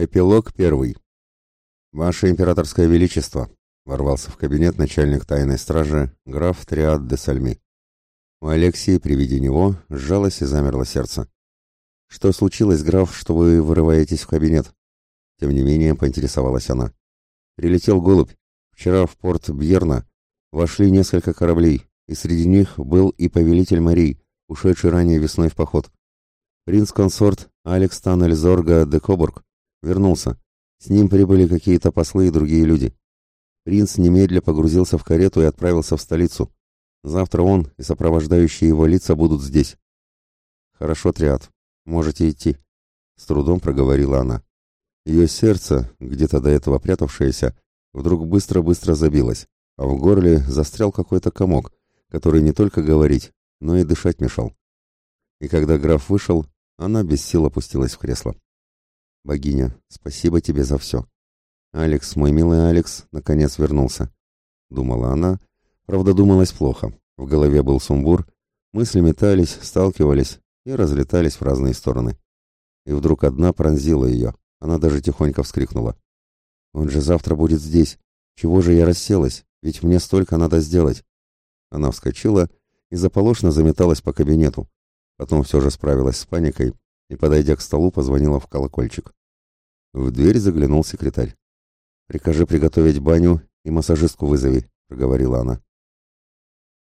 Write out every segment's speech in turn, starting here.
Эпилог первый. «Ваше императорское величество!» — ворвался в кабинет начальник тайной стражи граф Триад де Сальми. У Алексии при виде него сжалось и замерло сердце. «Что случилось, граф, что вы вырываетесь в кабинет?» Тем не менее, поинтересовалась она. «Прилетел голубь. Вчера в порт Бьерна вошли несколько кораблей, и среди них был и повелитель морей, ушедший ранее весной в поход. Принц-консорт Алекс Таннель Зорга де Кобург Вернулся. С ним прибыли какие-то послы и другие люди. Принц немедля погрузился в карету и отправился в столицу. Завтра он и сопровождающие его лица будут здесь. Хорошо, Триад, можете идти, с трудом проговорила она. Ее сердце, где-то до этого прятавшееся, вдруг быстро-быстро забилось, а в горле застрял какой-то комок, который не только говорить, но и дышать мешал. И когда граф вышел, она без сил опустилась в кресло. Богиня, спасибо тебе за все. Алекс, мой милый Алекс, наконец вернулся. Думала она, правда думалась плохо. В голове был сумбур, мысли метались, сталкивались и разлетались в разные стороны. И вдруг одна пронзила ее. Она даже тихонько вскрикнула. «Он же завтра будет здесь. Чего же я расселась? Ведь мне столько надо сделать». Она вскочила и заполошно заметалась по кабинету. Потом все же справилась с паникой и, подойдя к столу, позвонила в колокольчик. В дверь заглянул секретарь. «Прикажи приготовить баню и массажистку вызови», — проговорила она.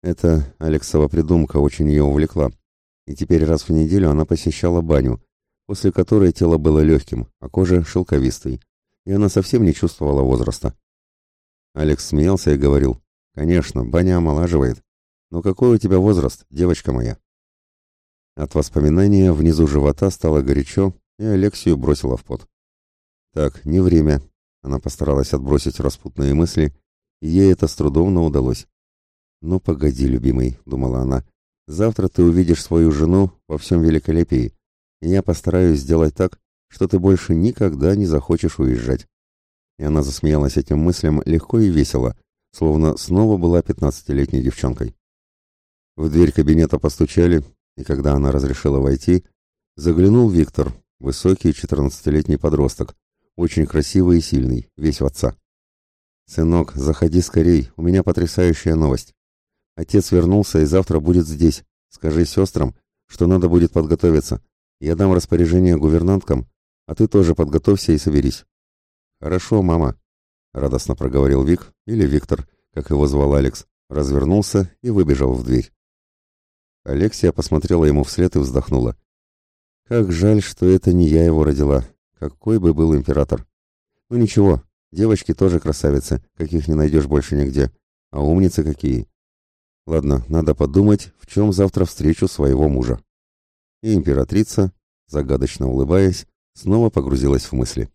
Это Алексова придумка очень ее увлекла, и теперь раз в неделю она посещала баню, после которой тело было легким, а кожа шелковистой, и она совсем не чувствовала возраста. Алекс смеялся и говорил, «Конечно, баня омолаживает. Но какой у тебя возраст, девочка моя?» От воспоминания внизу живота стало горячо, и Алексию бросила в пот. Так, не время. Она постаралась отбросить распутные мысли, и ей это с трудом, но удалось. «Ну, погоди, любимый», — думала она, — «завтра ты увидишь свою жену во всем великолепии, и я постараюсь сделать так, что ты больше никогда не захочешь уезжать». И она засмеялась этим мыслям легко и весело, словно снова была пятнадцатилетней девчонкой. В дверь кабинета постучали, и когда она разрешила войти, заглянул Виктор, высокий четырнадцатилетний подросток, очень красивый и сильный, весь в отца. «Сынок, заходи скорей, у меня потрясающая новость. Отец вернулся и завтра будет здесь. Скажи сестрам, что надо будет подготовиться. Я дам распоряжение гувернанткам, а ты тоже подготовься и соберись». «Хорошо, мама», — радостно проговорил Вик, или Виктор, как его звал Алекс, развернулся и выбежал в дверь. Алексия посмотрела ему вслед и вздохнула. Как жаль, что это не я его родила. Какой бы был император. Ну ничего, девочки тоже красавицы, каких не найдешь больше нигде. А умницы какие. Ладно, надо подумать, в чем завтра встречу своего мужа. И императрица, загадочно улыбаясь, снова погрузилась в мысли.